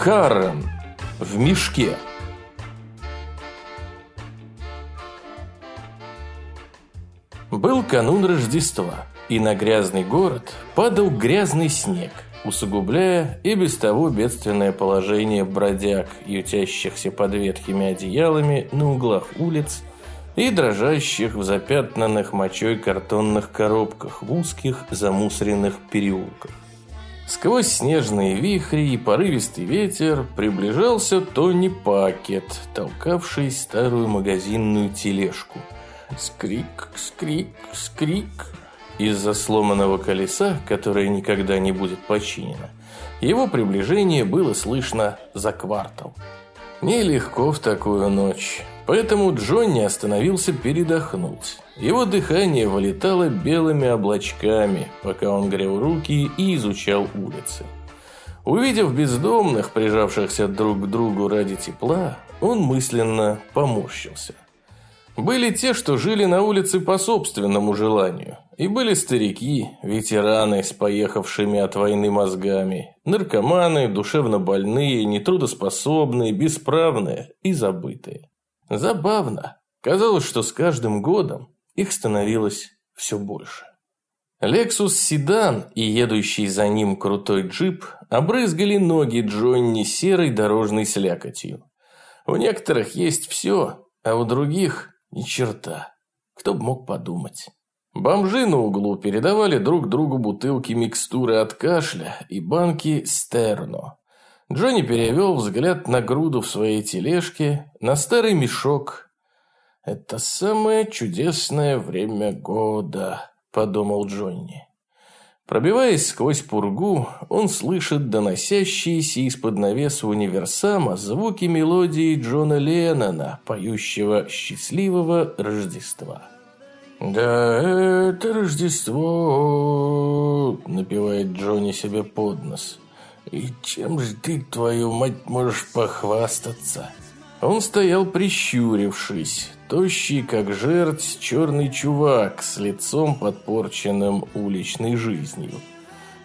Тим Каррен в мешке. Был канун Рождества, и на грязный город падал грязный снег, усугубляя и без того бедственное положение бродяг, ютящихся под ветхими одеялами на углах улиц и дрожащих в запятнанных мочой картонных коробках в узких замусоренных переулках. Сквозь снежные вихри и порывистый ветер приближался Тони Пакет, толкавший старую магазинную тележку. Скрик, скрик, скрик. Из-за сломанного колеса, которое никогда не будет починено, его приближение было слышно за квартал. Нелегко в такую ночь. Поэтому Джонни остановился передохнуть. Его дыхание вылетало белыми облачками, пока он грел руки и изучал улицы. Увидев бездомных, прижавшихся друг к другу ради тепла, он мысленно поморщился. Были те, что жили на улице по собственному желанию. И были старики, ветераны с поехавшими от войны мозгами, наркоманы, душевно больные, нетрудоспособные, бесправные и забытые. Забавно. Казалось, что с каждым годом их становилось все больше. Лексус Седан и едущий за ним крутой джип обрызгали ноги Джонни серой дорожной слякотью. У некоторых есть все, а у других ни черта. Кто бы мог подумать. Бомжи на углу передавали друг другу бутылки микстуры от кашля и банки стерно. Джонни перевел взгляд на груду в своей тележке, на старый мешок. «Это самое чудесное время года», – подумал Джонни. Пробиваясь сквозь пургу, он слышит доносящиеся из-под навеса универсама звуки мелодии Джона Леннона, поющего «Счастливого Рождества». «Да это Рождество», – напевает Джонни себе под нос. «И чем же ты, твою мать, можешь похвастаться?» Он стоял прищурившись, тощий, как жерть, черный чувак с лицом подпорченным уличной жизнью.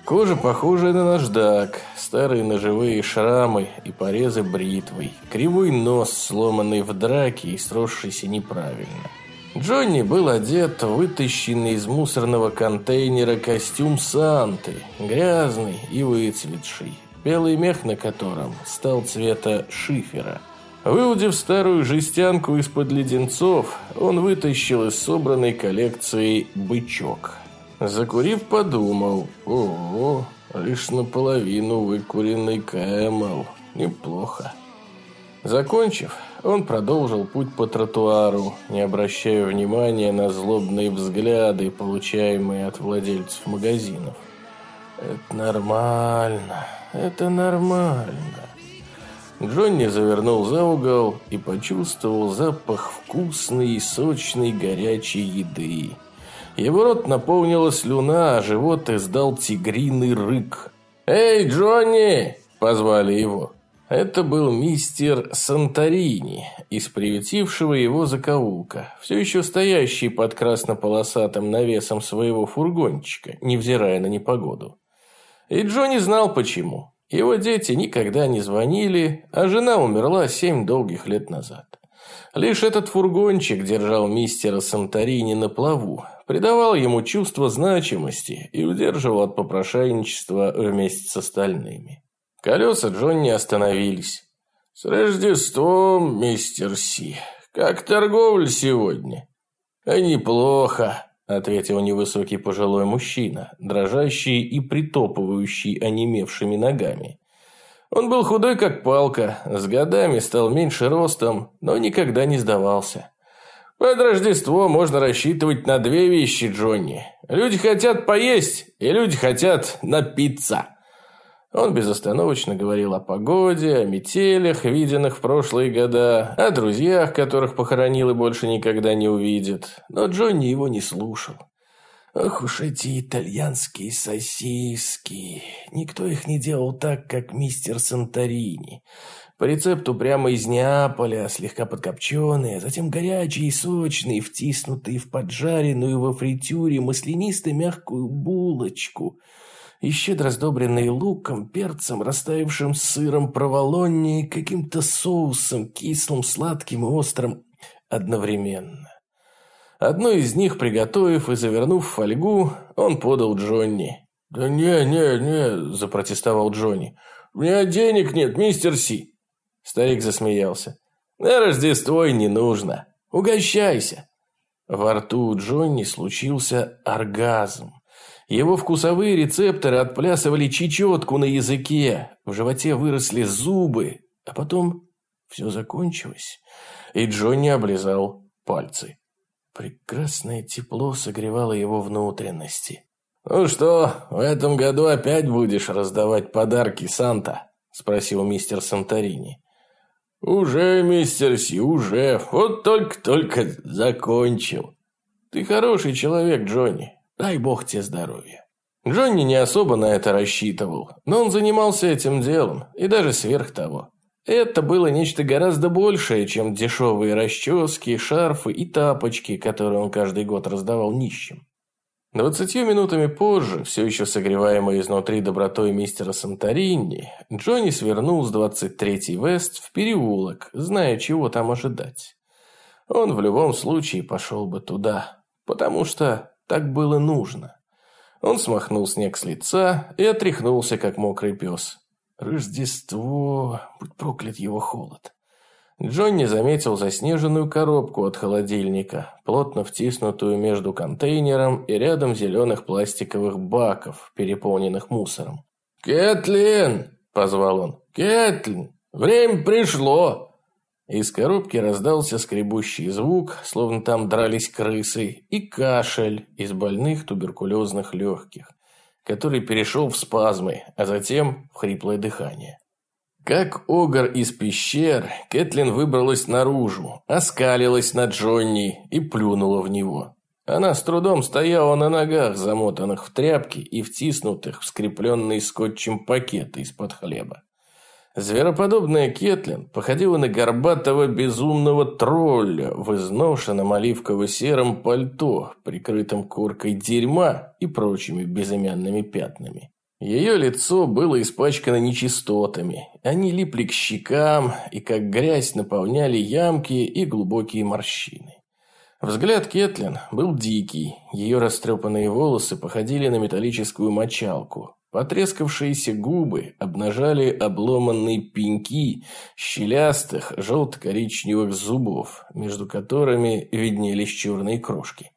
Кожа похожая на наждак, старые ножевые шрамы и порезы бритвой, кривой нос, сломанный в драке и сросшийся неправильно. Джонни был одет в вытащенный из мусорного контейнера костюм Санты, грязный и выцветший, белый мех на котором стал цвета шифера. Выудив старую жестянку из-под леденцов, он вытащил из собранной коллекции бычок. Закурив, подумал, ого, лишь наполовину выкуренный Кэмэл, неплохо. Закончив, он продолжил путь по тротуару, не обращая внимания на злобные взгляды, получаемые от владельцев магазинов. «Это нормально, это нормально». Джонни завернул за угол и почувствовал запах вкусной и сочной горячей еды. Его рот наполнила слюна, а живот издал тигриный рык. «Эй, Джонни!» – позвали его. Это был мистер Санторини из приютившего его закоулка, все еще стоящий под красно-полосатым навесом своего фургончика, невзирая на непогоду. И Джонни знал почему. Его дети никогда не звонили, а жена умерла семь долгих лет назад. Лишь этот фургончик держал мистера Санторини на плаву, придавал ему чувство значимости и удерживал от попрошайничества вместе с остальными. Колеса Джонни остановились. «С Рождеством, мистер Си! Как торговля сегодня?» «А неплохо», — ответил невысокий пожилой мужчина, дрожащий и притопывающий онемевшими ногами. Он был худой, как палка, с годами стал меньше ростом, но никогда не сдавался. Под Рождество можно рассчитывать на две вещи, Джонни. Люди хотят поесть, и люди хотят напиться. Он безостановочно говорил о погоде, о метелях, виденных в прошлые года, о друзьях, которых похоронил и больше никогда не увидит. Но Джонни его не слушал. Ох уж эти итальянские сосиски. Никто их не делал так, как мистер Санторини. По рецепту прямо из Неаполя, слегка подкопченые, затем горячие и сочные, втиснутые в поджаренную во фритюре маслянисто-мягкую булочку – и щедро сдобренные луком, перцем, растаявшим сыром проволонни, каким-то соусом, кислым, сладким и острым одновременно. Одну из них, приготовив и завернув в фольгу, он подал Джонни. «Да не, не, не», – запротестовал Джонни. «У меня денег нет, мистер Си». Старик засмеялся. «На Рождество и не нужно. Угощайся». Во рту Джонни случился оргазм. Его вкусовые рецепторы отплясывали чечетку на языке, в животе выросли зубы, а потом все закончилось, и Джонни облизал пальцы. Прекрасное тепло согревало его внутренности. «Ну что, в этом году опять будешь раздавать подарки, Санта?» – спросил мистер Санторини. «Уже, мистер Си, уже. Вот только-только закончил. Ты хороший человек, Джонни. Дай бог тебе здоровья». Джонни не особо на это рассчитывал, но он занимался этим делом, и даже сверх того. Это было нечто гораздо большее, чем дешевые расчески, шарфы и тапочки, которые он каждый год раздавал нищим. Двадцатью минутами позже, все еще согреваемый изнутри добротой мистера Санторини, Джонни свернул с 23-й Вест в переулок, зная, чего там ожидать. Он в любом случае пошел бы туда, потому что так было нужно. Он смахнул снег с лица и отряхнулся, как мокрый пес. Рождество, будь проклят его холод. Джонни заметил заснеженную коробку от холодильника, плотно втиснутую между контейнером и рядом зеленых пластиковых баков, переполненных мусором. «Кэтлин!» – позвал он. «Кэтлин! Время пришло!» Из коробки раздался скребущий звук, словно там дрались крысы, и кашель из больных туберкулезных легких, который перешел в спазмы, а затем в хриплое дыхание. Как огр из пещер, Кэтлин выбралась наружу, оскалилась на Джонни и плюнула в него. Она с трудом стояла на ногах, замотанных в тряпки и втиснутых в скрепленный скотчем пакеты из-под хлеба. Звероподобная Кетлин походила на горбатого безумного тролля в изношенном оливково-сером пальто, прикрытом коркой дерьма и прочими безымянными пятнами. Ее лицо было испачкано нечистотами. Они липли к щекам и, как грязь, наполняли ямки и глубокие морщины. Взгляд Кетлин был дикий. Ее растрепанные волосы походили на металлическую мочалку. Потрескавшиеся губы обнажали обломанные пеньки щелястых желто-коричневых зубов, между которыми виднелись черные крошки.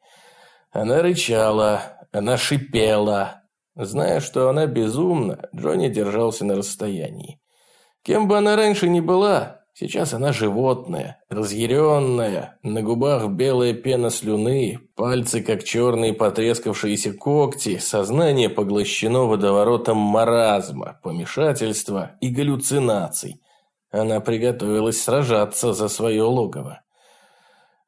Она рычала, она шипела, Зная, что она безумна, Джонни держался на расстоянии. Кем бы она раньше ни была, сейчас она животное, разъяренная, на губах белая пена слюны, пальцы как черные потрескавшиеся когти, сознание поглощено водоворотом маразма, помешательства и галлюцинаций. Она приготовилась сражаться за свое логово.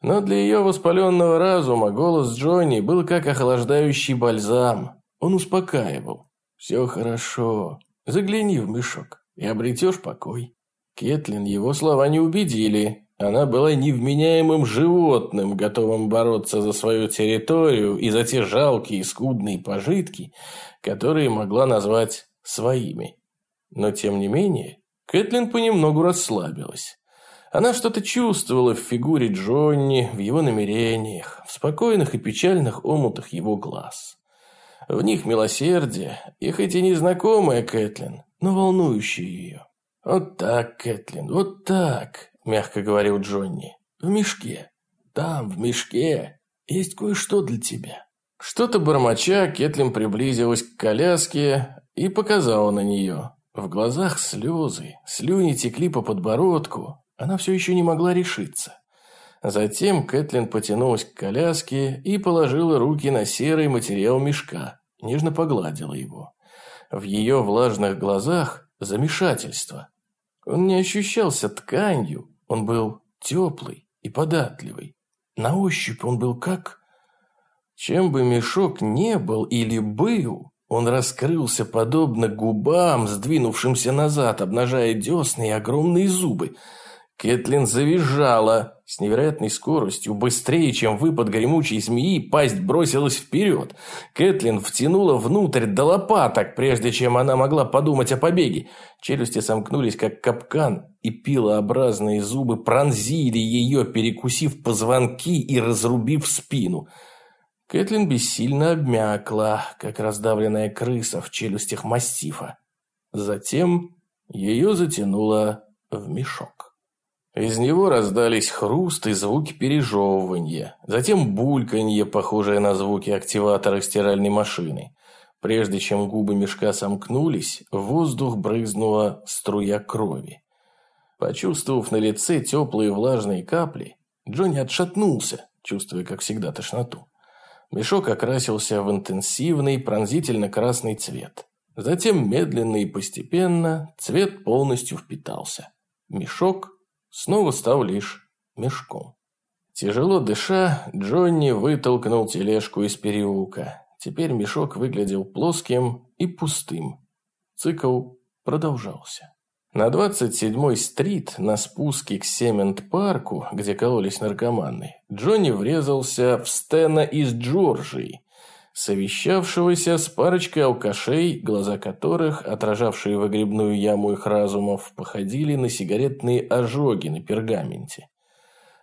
Но для ее воспаленного разума голос Джонни был как охлаждающий бальзам, он успокаивал. «Все хорошо. Загляни в мешок и обретешь покой». Кетлин его слова не убедили. Она была невменяемым животным, готовым бороться за свою территорию и за те жалкие и скудные пожитки, которые могла назвать своими. Но тем не менее, Кэтлин понемногу расслабилась. Она что-то чувствовала в фигуре Джонни, в его намерениях, в спокойных и печальных омутах его глаз. В них милосердие, и хоть и незнакомая Кэтлин, но волнующая ее. «Вот так, Кэтлин, вот так», – мягко говорил Джонни. «В мешке. Там, в мешке, есть кое-что для тебя». Что-то бормоча, Кэтлин приблизилась к коляске и показала на нее. В глазах слезы, слюни текли по подбородку. Она все еще не могла решиться. Затем Кэтлин потянулась к коляске и положила руки на серый материал мешка, нежно погладила его. В ее влажных глазах замешательство. Он не ощущался тканью, он был теплый и податливый. На ощупь он был как... Чем бы мешок не был или был, он раскрылся подобно губам, сдвинувшимся назад, обнажая десны и огромные зубы. Кэтлин завизжала, С невероятной скоростью, быстрее, чем выпад гремучей змеи, пасть бросилась вперед. Кэтлин втянула внутрь до лопаток, прежде чем она могла подумать о побеге. Челюсти сомкнулись, как капкан, и пилообразные зубы пронзили ее, перекусив позвонки и разрубив спину. Кэтлин бессильно обмякла, как раздавленная крыса в челюстях мастифа. Затем ее затянуло в мешок. Из него раздались хруст и звуки пережевывания, затем бульканье, похожее на звуки активатора стиральной машины. Прежде чем губы мешка сомкнулись, в воздух брызнула струя крови. Почувствовав на лице теплые влажные капли, Джонни отшатнулся, чувствуя, как всегда, тошноту. Мешок окрасился в интенсивный пронзительно-красный цвет. Затем медленно и постепенно цвет полностью впитался. Мешок снова стал лишь мешком. Тяжело дыша, Джонни вытолкнул тележку из переулка. Теперь мешок выглядел плоским и пустым. Цикл продолжался. На 27-й стрит, на спуске к Семент-парку, где кололись наркоманы, Джонни врезался в Стена из Джорджии, совещавшегося с парочкой алкашей, глаза которых, отражавшие выгребную яму их разумов, походили на сигаретные ожоги на пергаменте.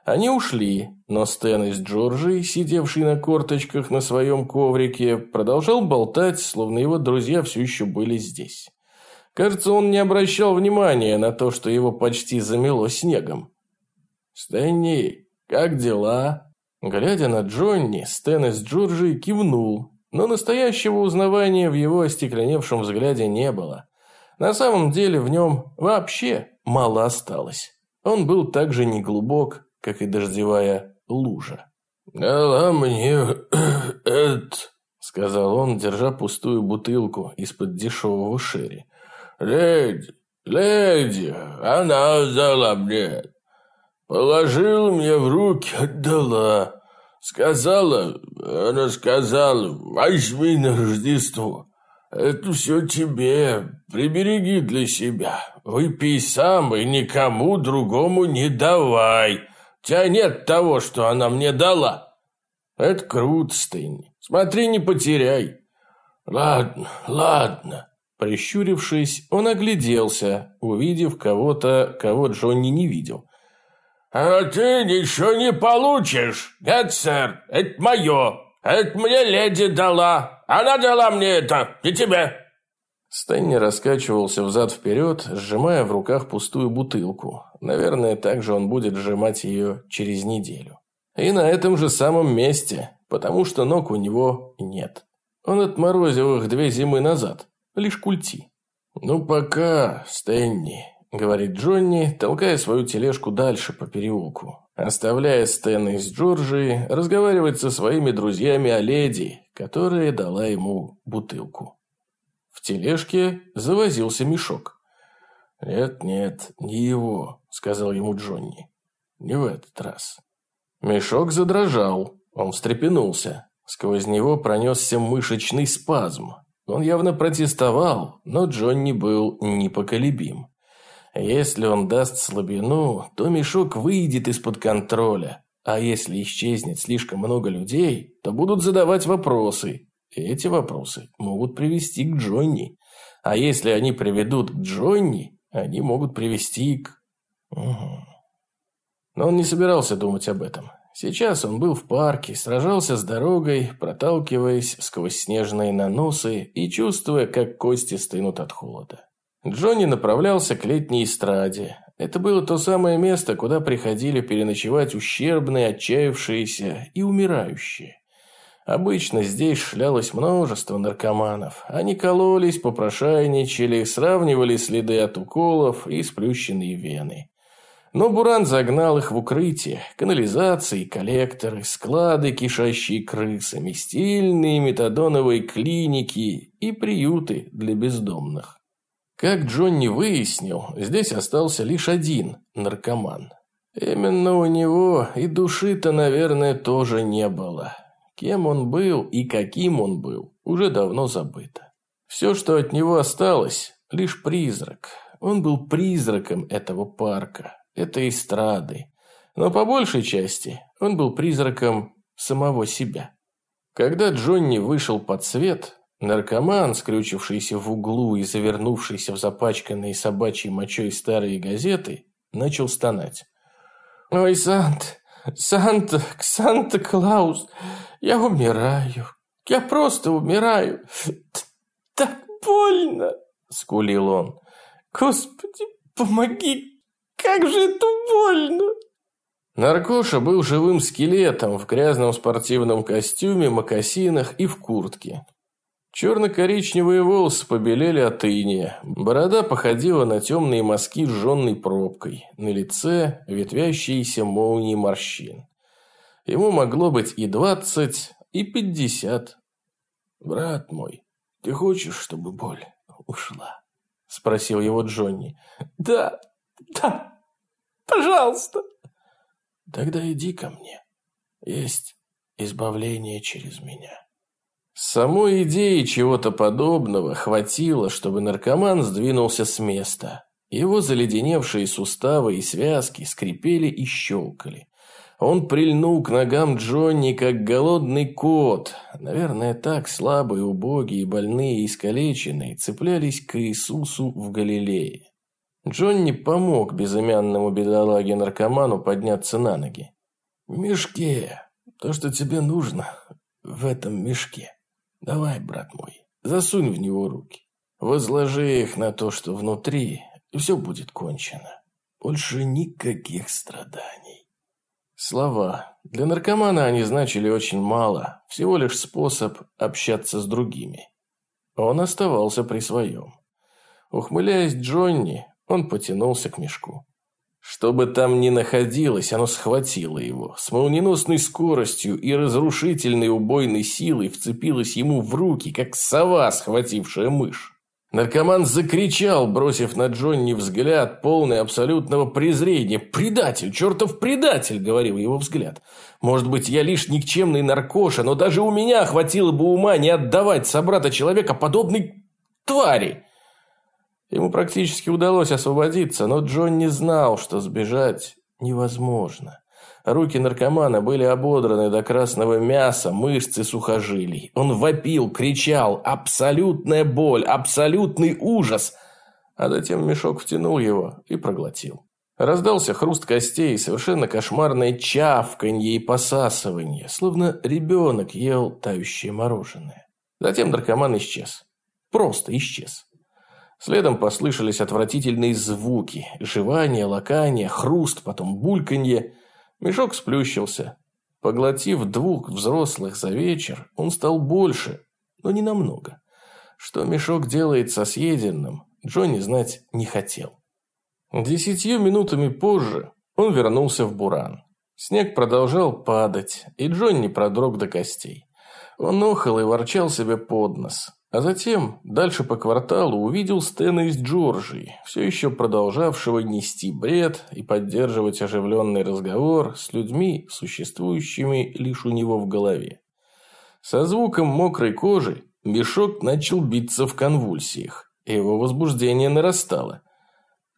Они ушли, но Стэн из Джорджии, сидевший на корточках на своем коврике, продолжал болтать, словно его друзья все еще были здесь. Кажется, он не обращал внимания на то, что его почти замело снегом. «Стэнни, как дела?» Глядя на Джонни, Стэн из Джорджии кивнул, но настоящего узнавания в его остекленевшем взгляде не было. На самом деле в нем вообще мало осталось. Он был так же неглубок, как и дождевая лужа. «Дала мне это», — сказал он, держа пустую бутылку из-под дешевого шерри. «Леди, леди, она дала мне Положил мне в руки, отдала. Сказала, она сказала, возьми на Рождество. Это все тебе, прибереги для себя. Выпей сам и никому другому не давай. Тебя нет того, что она мне дала. Это круто, Стэнни. Смотри, не потеряй. Ладно, ладно. Прищурившись, он огляделся, увидев кого-то, кого Джонни не видел. «А ты ничего не получишь. Нет, сэр, это мое. Это мне леди дала. Она дала мне это, не тебе». Стэнни раскачивался взад-вперед, сжимая в руках пустую бутылку. Наверное, так же он будет сжимать ее через неделю. И на этом же самом месте, потому что ног у него нет. Он отморозил их две зимы назад, лишь культи. «Ну пока, Стэнни», – говорит Джонни, толкая свою тележку дальше по переулку. Оставляя Стэна из Джорджии, разговаривать со своими друзьями о леди, которая дала ему бутылку. В тележке завозился мешок. «Нет-нет, не его», – сказал ему Джонни. «Не в этот раз». Мешок задрожал, он встрепенулся. Сквозь него пронесся мышечный спазм. Он явно протестовал, но Джонни был непоколебим. Если он даст слабину, то мешок выйдет из-под контроля. А если исчезнет слишком много людей, то будут задавать вопросы. Эти вопросы могут привести к Джонни. А если они приведут к Джонни, они могут привести к... Угу. Но он не собирался думать об этом. Сейчас он был в парке, сражался с дорогой, проталкиваясь сквозь снежные наносы и чувствуя, как кости стынут от холода. Джонни направлялся к летней эстраде. Это было то самое место, куда приходили переночевать ущербные, отчаявшиеся и умирающие. Обычно здесь шлялось множество наркоманов. Они кололись, попрошайничали, сравнивали следы от уколов и сплющенные вены. Но Буран загнал их в укрытие, канализации, коллекторы, склады, кишащие крысами, стильные метадоновые клиники и приюты для бездомных. Как Джонни выяснил, здесь остался лишь один наркоман. Именно у него и души-то, наверное, тоже не было. Кем он был и каким он был, уже давно забыто. Все, что от него осталось, лишь призрак. Он был призраком этого парка, этой эстрады. Но по большей части он был призраком самого себя. Когда Джонни вышел под свет, наркоман, скрючившийся в углу и завернувшийся в запачканные собачьей мочой старые газеты, начал стонать. «Ой, Сант, Санта, Санта-Клаус, я умираю, я просто умираю, так больно!» – скулил он. «Господи, помоги, как же это больно!» Наркоша был живым скелетом в грязном спортивном костюме, мокасинах и в куртке. Черно-коричневые волосы побелели от иния. Борода походила на темные мазки с жженной пробкой. На лице ветвящиеся молнии морщин. Ему могло быть и двадцать, и пятьдесят. «Брат мой, ты хочешь, чтобы боль ушла?» Спросил его Джонни. «Да, да, пожалуйста!» Тогда иди ко мне. Есть избавление через меня. Самой идеи чего-то подобного хватило, чтобы наркоман сдвинулся с места. Его заледеневшие суставы и связки скрипели и щелкали. Он прильнул к ногам Джонни, как голодный кот. Наверное, так слабые, убогие, больные и искалеченные цеплялись к Иисусу в Галилее. Джонни помог безымянному бедолаге-наркоману подняться на ноги. «В мешке. То, что тебе нужно, в этом мешке. Давай, брат мой, засунь в него руки. Возложи их на то, что внутри, и все будет кончено. Больше никаких страданий». Слова. Для наркомана они значили очень мало, всего лишь способ общаться с другими. Он оставался при своем. Ухмыляясь Джонни, он потянулся к мешку. Что бы там ни находилось, оно схватило его. С молниеносной скоростью и разрушительной убойной силой вцепилось ему в руки, как сова, схватившая мышь. Наркоман закричал, бросив на Джонни взгляд, полный абсолютного презрения. «Предатель! Чертов предатель!» – говорил его взгляд. «Может быть, я лишь никчемный наркоша, но даже у меня хватило бы ума не отдавать собрата человека подобной твари!» Ему практически удалось освободиться, но Джон не знал, что сбежать невозможно. Руки наркомана были ободраны до красного мяса, мышцы сухожилий. Он вопил, кричал, абсолютная боль, абсолютный ужас. А затем мешок втянул его и проглотил. Раздался хруст костей, совершенно кошмарное чавканье и посасывание, словно ребенок ел тающее мороженое. Затем наркоман исчез. Просто исчез. Следом послышались отвратительные звуки. Жевание, лакание, хруст, потом бульканье. Мешок сплющился. Поглотив двух взрослых за вечер, он стал больше, но не намного. Что мешок делает со съеденным, Джонни знать не хотел. Десятью минутами позже он вернулся в Буран. Снег продолжал падать, и Джонни продрог до костей. Он охал и ворчал себе под нос. А затем, дальше по кварталу, увидел Стэна из Джорджии, все еще продолжавшего нести бред и поддерживать оживленный разговор с людьми, существующими лишь у него в голове. Со звуком мокрой кожи мешок начал биться в конвульсиях, и его возбуждение нарастало.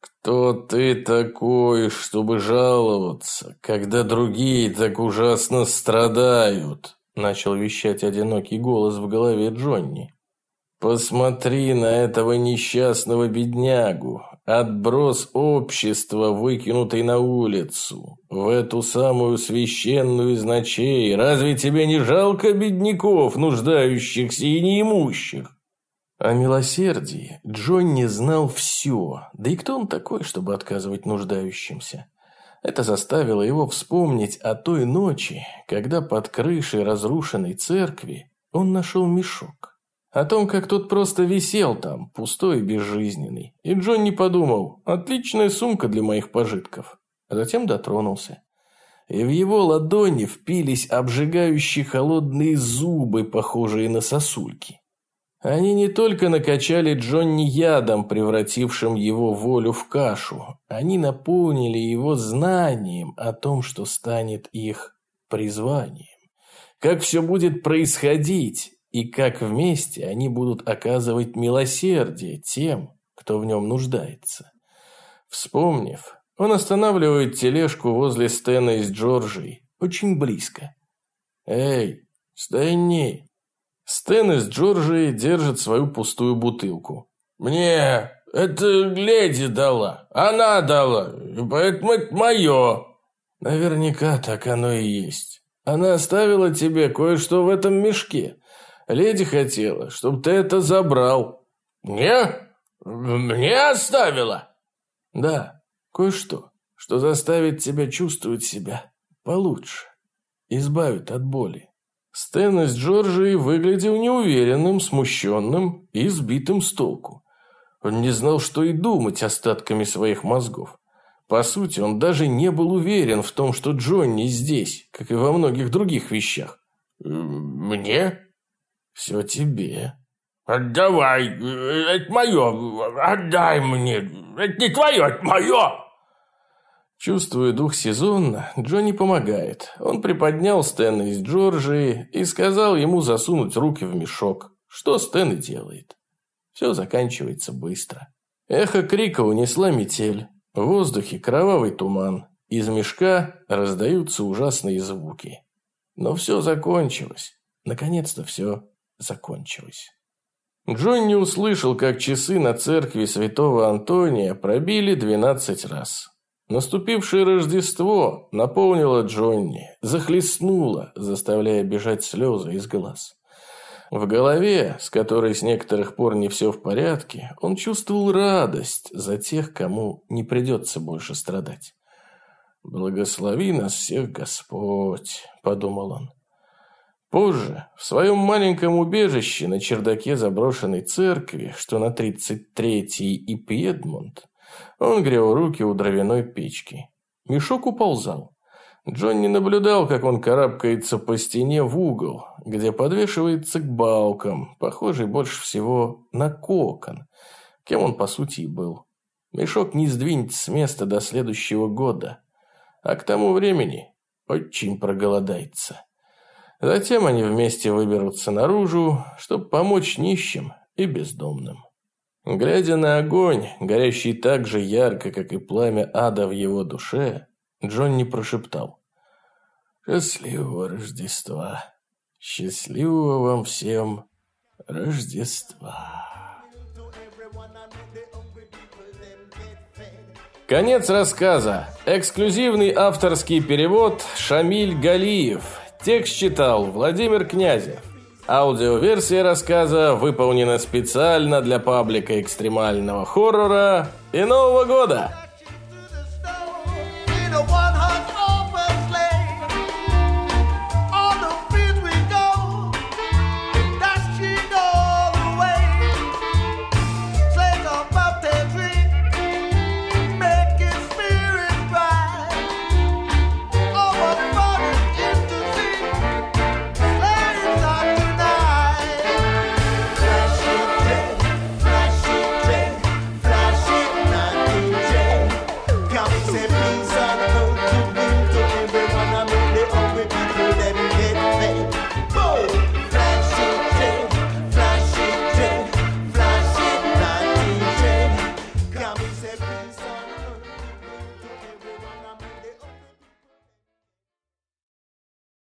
«Кто ты такой, чтобы жаловаться, когда другие так ужасно страдают?» начал вещать одинокий голос в голове Джонни. Посмотри на этого несчастного беднягу, отброс общества, выкинутый на улицу, в эту самую священную из ночей. Разве тебе не жалко бедняков, нуждающихся и неимущих? О милосердии Джонни знал все, да и кто он такой, чтобы отказывать нуждающимся? Это заставило его вспомнить о той ночи, когда под крышей разрушенной церкви он нашел мешок. О том, как тот просто висел там, пустой и безжизненный. И Джонни подумал, отличная сумка для моих пожитков. А затем дотронулся. И в его ладони впились обжигающие холодные зубы, похожие на сосульки. Они не только накачали Джонни ядом, превратившим его волю в кашу, они наполнили его знанием о том, что станет их призванием. Как все будет происходить, и как вместе они будут оказывать милосердие тем, кто в нем нуждается. Вспомнив, Он останавливает тележку возле Стэна из Джорджии, очень близко. «Эй, Стэнни!» Стэн из Джорджии держит свою пустую бутылку. «Мне это леди дала, она дала, поэтому это мое». Наверняка так оно и есть. Она оставила тебе кое-что в этом мешке. Леди хотела, чтобы ты это забрал. Мне? Мне оставила? Да, кое-что, что заставит тебя чувствовать себя получше. Избавит от боли. Стэн из Джорджии выглядел неуверенным, смущенным и сбитым с толку. Он не знал, что и думать остатками своих мозгов. По сути, он даже не был уверен в том, что Джонни здесь, как и во многих других вещах. «Мне?» «Все тебе». «Отдавай, это мое, отдай мне, это не твое, это мое!» Чувствуя дух сезона, Джонни помогает. Он приподнял Стэна из Джорджии и сказал ему засунуть руки в мешок, что Стэн и делает. Все заканчивается быстро. Эхо крика унесла метель. В воздухе кровавый туман. Из мешка раздаются ужасные звуки. Но все закончилось. Наконец-то все закончилось. Джонни услышал, как часы на церкви святого Антония пробили двенадцать раз. Наступившее Рождество наполнило Джонни, захлестнуло, заставляя бежать слезы из глаз. В голове, с которой с некоторых пор не все в порядке, он чувствовал радость за тех, кому не придется больше страдать. «Благослови нас всех Господь», – подумал он. Позже, в своем маленьком убежище на чердаке заброшенной церкви, что на 33-й и Пьедмонт, он грел руки у дровяной печки. Мешок уползал. Джонни наблюдал, как он карабкается по стене в угол, где подвешивается к балкам, похожий больше всего на кокон, кем он по сути и был. Мешок не сдвинется с места до следующего года, а к тому времени очень проголодается. Затем они вместе выберутся наружу, чтобы помочь нищим и бездомным. Глядя на огонь, горящий так же ярко, как и пламя ада в его душе, Джонни прошептал. «Счастливого Рождества! Счастливого вам всем Рождества!» Конец рассказа. Эксклюзивный авторский перевод Шамиль Галиев. Текст читал Владимир Князев. Аудиоверсия рассказа выполнена специально для паблика экстремального хоррора и Нового года.